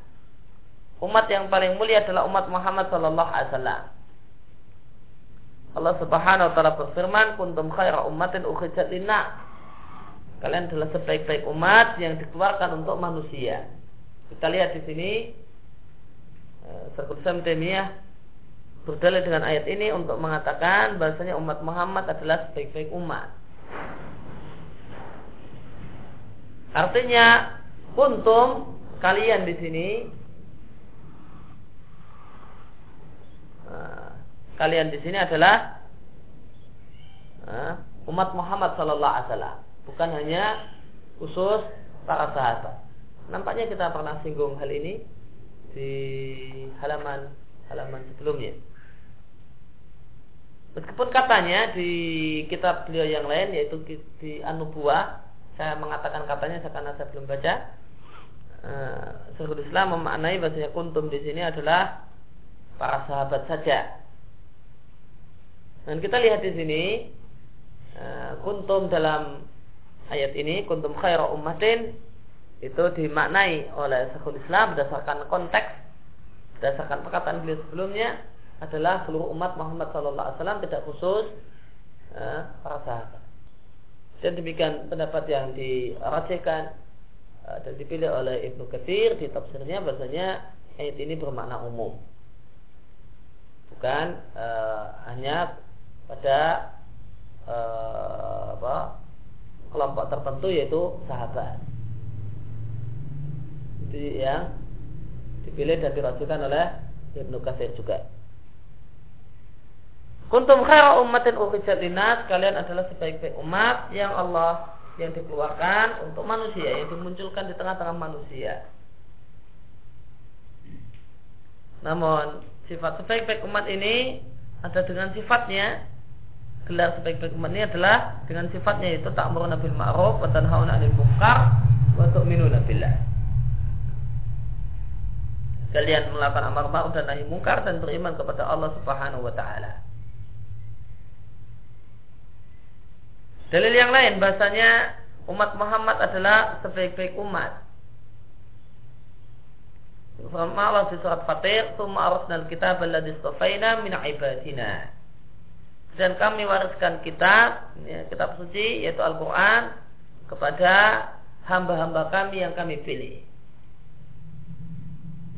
umat yang paling mulia adalah umat Muhammad sallallahu alaihi wasallam. Allah Subhanahu wa taala berfirman, "Kuntum khaira ummatin ukhrijat linnas." Kalian adalah sebaik-baik umat yang dikeluarkan untuk manusia. Kita lihat di sini eh, Syaikhul Islam berdalil dengan ayat ini untuk mengatakan bahasanya umat Muhammad adalah sebaik-baik umat. Artinya Kuntum kalian di sini nah, kalian di sini adalah nah, umat Muhammad Sallallahu Alaihi Wasallam, bukan hanya khusus para sahabat. Nampaknya kita pernah singgung hal ini di halaman halaman sebelumnya. Meskipun katanya di kitab beliau yang lain yaitu di Anubuah, saya mengatakan katanya karena saya belum baca. Uh, Islam memaknai bahasanya kuntum di sini adalah para sahabat saja. Dan kita lihat di sini uh, kuntum dalam ayat ini kuntum khairu ummatin itu dimaknai oleh Syekhul Islam berdasarkan konteks berdasarkan perkataan beliau sebelumnya adalah seluruh umat Muhammad SAW tidak khusus eh, para sahabat. Dan demikian pendapat yang dirajihkan eh, dan dipilih oleh Ibnu Katsir di tafsirnya bahasanya ayat ini bermakna umum. Bukan eh, hanya pada eh, apa, kelompok tertentu yaitu sahabat. Itu yang dipilih dan dirajukan oleh Ibnu Katsir juga. Kuntum khaira ummatin ukhrijat linnas, kalian adalah sebaik-baik umat yang Allah yang dikeluarkan untuk manusia, yang dimunculkan di tengah-tengah manusia. Namun sifat sebaik-baik umat ini ada dengan sifatnya gelar sebaik-baik umat ini adalah dengan sifatnya itu tak bil ma'ruf wa tanhauna 'anil munkar wa tu'minuna billah. Kalian melakukan amar ma'ruf dan nahi munkar dan beriman kepada Allah Subhanahu wa taala. Dalil yang lain bahasanya umat Muhammad adalah sebaik-baik umat. Firman Allah di surat Fatir, "Tsumma arsalna al-kitaba alladhi istafaina min ibadina." Dan kami wariskan kitab, ya, kitab suci yaitu Al-Qur'an kepada hamba-hamba kami yang kami pilih.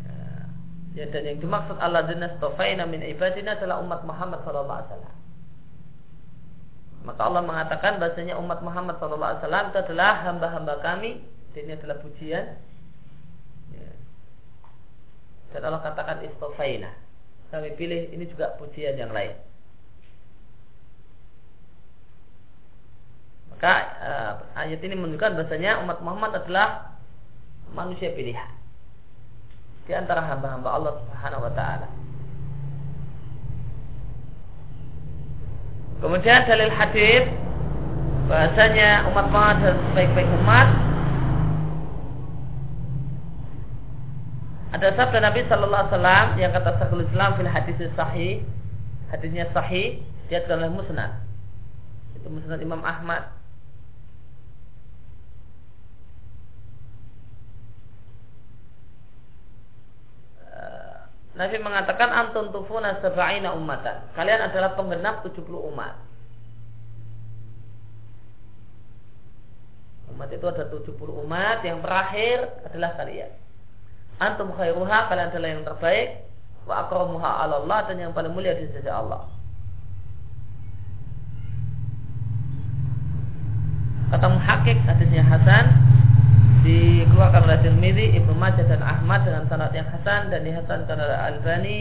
Ya, ya dan yang dimaksud Allah dan istafaina min ibadina adalah umat Muhammad sallallahu alaihi wasallam. Maka Allah mengatakan bahasanya umat Muhammad SAW itu adalah hamba-hamba kami. Dan ini adalah pujian. Ya. Dan Allah katakan istofaina. Kami pilih ini juga pujian yang lain. Maka uh, ayat ini menunjukkan bahasanya umat Muhammad adalah manusia pilihan. Di antara hamba-hamba Allah Subhanahu wa taala. Kemudian dalil hadis bahasanya umat Muhammad adalah sebaik-baik umat. Ada sabda Nabi Sallallahu Alaihi Wasallam yang kata Syekhul Islam fil hadis sahih hadisnya sahih dia adalah musnad. Itu musnad Imam Ahmad Nabi mengatakan antun tufuna sab'ina ummatan. Kalian adalah penggenap 70 umat. Umat itu ada 70 umat, yang terakhir adalah kalian. Antum khairuha, kalian adalah yang terbaik. Wa akramuha ala Allah dan yang paling mulia di sisi Allah. Kata muhakik hadisnya Hasan dikeluarkan oleh Tirmidzi, Ibnu Majah dan Ahmad dengan sanad yang hasan dan dihasankan oleh Albani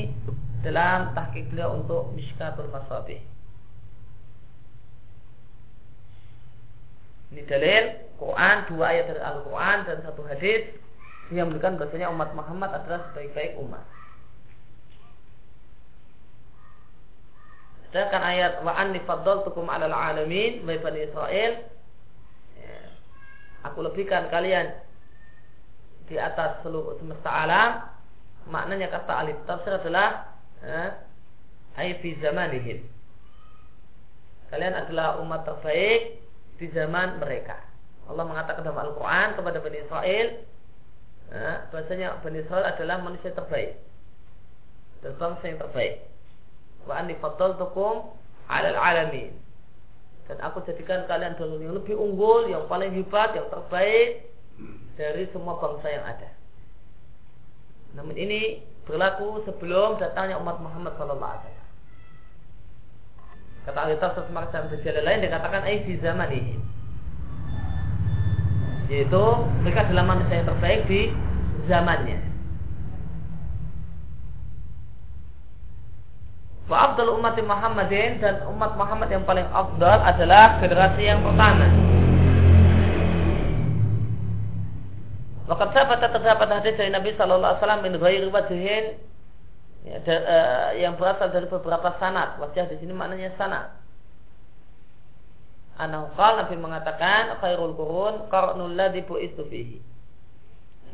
dalam tahqiq beliau untuk Mishkatul Masabih. Ini dalil Quran dua ayat dari Al-Quran dan satu hadis yang menunjukkan bahasanya umat Muhammad adalah sebaik-baik umat. Sedangkan ayat wa anni faddaltukum 'alal alamin wa bani Israel aku lebihkan kalian di atas seluruh semesta alam. Maknanya kata alif tafsir adalah eh, fi zamanihim. Kalian adalah umat terbaik di zaman mereka. Allah mengatakan dalam Al-Quran kepada Bani Israel bahasanya Bani Israel adalah manusia terbaik. Dan bangsa yang terbaik. Wa anni alal alamin dan aku jadikan kalian adalah yang lebih unggul, yang paling hebat, yang terbaik dari semua bangsa yang ada. Namun ini berlaku sebelum datangnya umat Muhammad SAW. Kata ahli semacam sejarah lain dikatakan ay di zaman ini. Yaitu mereka adalah manusia yang terbaik di zamannya. Wa abdul umat Muhammadin dan umat Muhammad yang paling abdul adalah generasi yang pertama. Maka sahabat terdapat hadis dari Nabi Shallallahu Alaihi Wasallam min ghairi wajhin ya, da, uh, yang berasal dari beberapa sanat. Wajah di sini maknanya sanat. Anahukal Nabi mengatakan khairul kurun qarnul ladzi bu'istu fihi.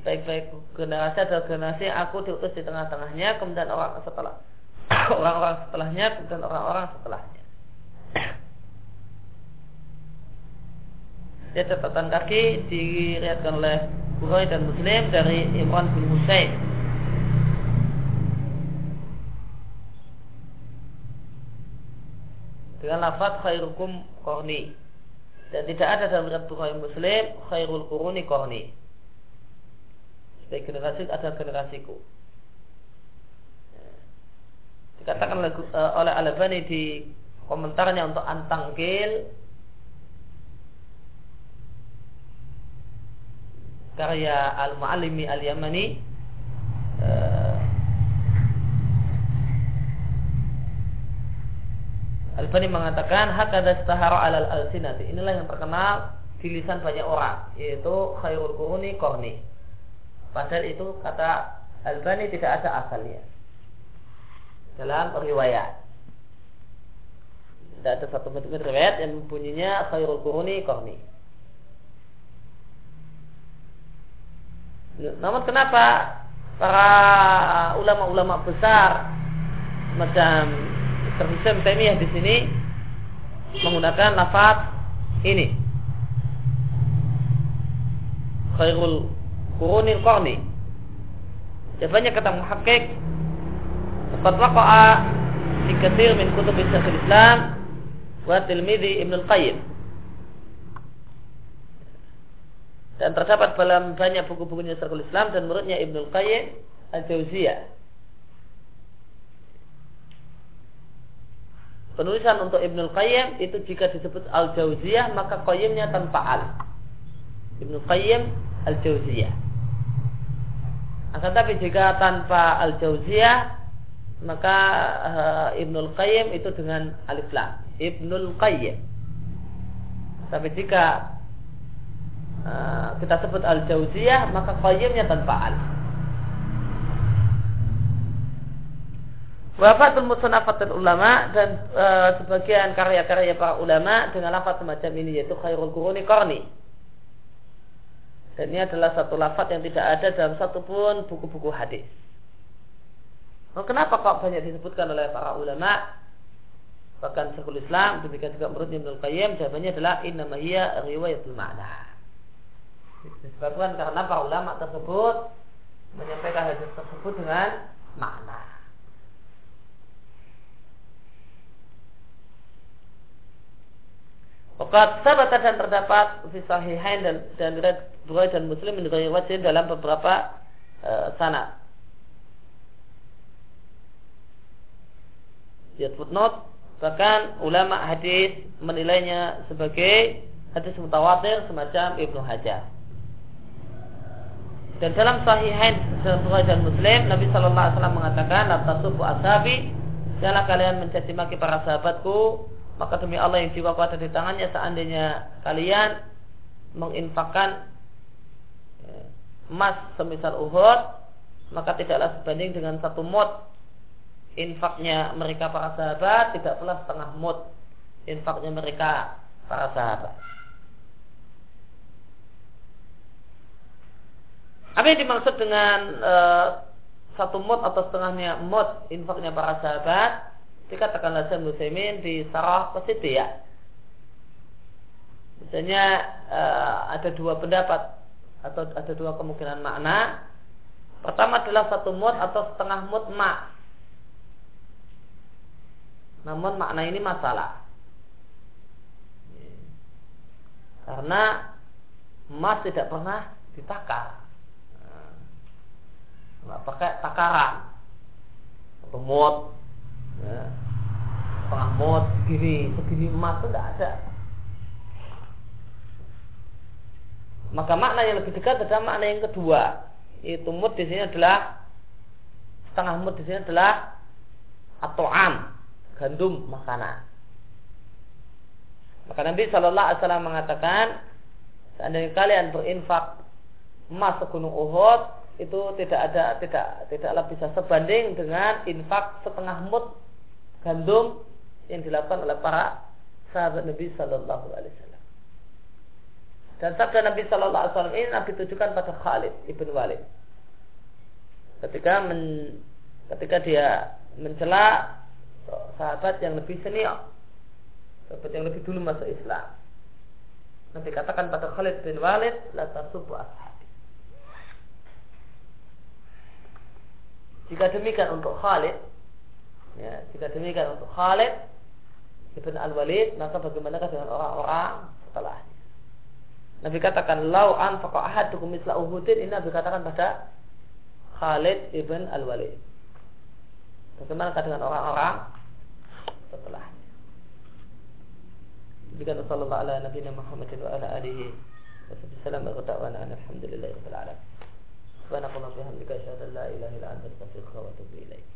Baik-baik generasi adalah generasi aku diutus di tengah-tengahnya kemudian orang setelah orang-orang setelahnya kemudian orang-orang setelahnya. Ya catatan kaki diriatkan oleh Bukhari dan Muslim dari Imran bin Husain. Dengan lafaz khairukum korni dan tidak ada dalam riwayat Bukhari Muslim khairul kuruni korni. Sebagai generasi ada generasiku. Dikatakan oleh, uh, oleh Al-Albani di komentarnya untuk Antangkil karya Al-Mu'allimi Al-Yamani uh, Al-Bani mengatakan hakada stahara alal al-sinati. Inilah yang terkenal di lisan banyak orang, yaitu khairul kuruni korni. Padahal itu kata Al-Bani tidak ada asalnya dalam riwayat. Tidak ada satu bentuk riwayat yang mempunyainya khairul kuruni korni. Namun kenapa para ulama-ulama besar macam Terhisam Taimiyah di sini menggunakan lafaz ini khairul qurunil qarni jawabannya kata muhakkik Qad waqa'a fi katsir min kutub Syekhul Islam wa tilmidhi Ibnu Al-Qayyim dan terdapat dalam banyak buku-bukunya Syekhul Islam dan menurutnya Ibnu Qayyim Al-Jauziyah. Penulisan untuk Ibnu Qayyim itu jika disebut Al-Jauziyah maka Qayyimnya tanpa al. Ibnu Qayyim Al-Jauziyah. Akan tapi jika tanpa Al-Jauziyah maka uh, Ibnu Qayyim itu dengan alif lam. Ibnu Qayyim. Tapi jika Eh, kita sebut al-jauziyah maka qayyimnya tanpa al. Wafatul musanafatul ulama dan e, sebagian karya-karya para ulama dengan lafaz semacam ini yaitu khairul quruni qarni. Dan ini adalah satu lafaz yang tidak ada dalam satupun buku-buku hadis. Nah, kenapa kok banyak disebutkan oleh para ulama? Bahkan Syekhul Islam, demikian juga menurut Ibnu Qayyim, jawabannya adalah inna hiya riwayatul ma'na disebabkan karena para ulama tersebut menyampaikan hadis tersebut dengan makna. Fakat sahabat dan terdapat fi sahihain dan dan dan Muslim menurut wajib dalam beberapa uh, sanad. Lihat footnote bahkan ulama hadis menilainya sebagai hadis mutawatir semacam Ibnu Hajar. Dan dalam sahihain Bukhari dan Muslim Nabi Shallallahu Alaihi Wasallam mengatakan Atasubu ashabi Janganlah kalian mencaci maki para sahabatku Maka demi Allah yang jiwaku ada di tangannya Seandainya kalian Menginfakkan ya, Emas semisal Uhud Maka tidaklah sebanding dengan satu mut Infaknya mereka para sahabat Tidak pula setengah mut Infaknya mereka para sahabat Apa yang dimaksud dengan e, satu mod atau setengahnya mod infaknya para sahabat? Dikatakan Lazim Muslimin di sarah positif ya. Misalnya e, ada dua pendapat atau ada dua kemungkinan makna. Pertama adalah satu mod atau setengah mod ma. Namun makna ini masalah. Karena emas tidak pernah ditakar. Nggak pakai takaran. Mod ya. setengah mod segini emas itu tidak ada. Maka makna yang lebih dekat adalah makna yang kedua. Itu mod di sini adalah setengah mod di sini adalah atau am gandum makanan maka Nabi Shallallahu Alaihi Wasallam mengatakan seandainya kalian berinfak emas segunung Uhud itu tidak ada tidak tidaklah bisa sebanding dengan infak setengah mut gandum yang dilakukan oleh para sahabat Nabi Shallallahu Alaihi Wasallam. Dan sabda Nabi Shallallahu Alaihi Wasallam ini Nabi tujukan pada Khalid ibn Walid. Ketika men, ketika dia mencela sahabat yang lebih senior, sahabat yang lebih dulu masuk Islam. Nabi katakan pada Khalid bin Walid, la tasubu ashabi. Jika demikian untuk Khalid, ya, jika demikian untuk Khalid ibn Al-Walid, maka bagaimana dengan orang-orang setelahnya? Nabi katakan, lau anfaqa ahadukum misla uhudin, ini Nabi katakan pada Khalid ibn Al-Walid. Bagaimana dengan orang-orang setelahnya? Demikian sallallahu ala nabiyina Muhammad wa ala alihi wa sallam wa ta'ala alhamdulillahi rabbil alamin. Subhanallahi wa bihamdihi asyhadu an la ilaha illa anta astaghfiruka wa atubu ilaik.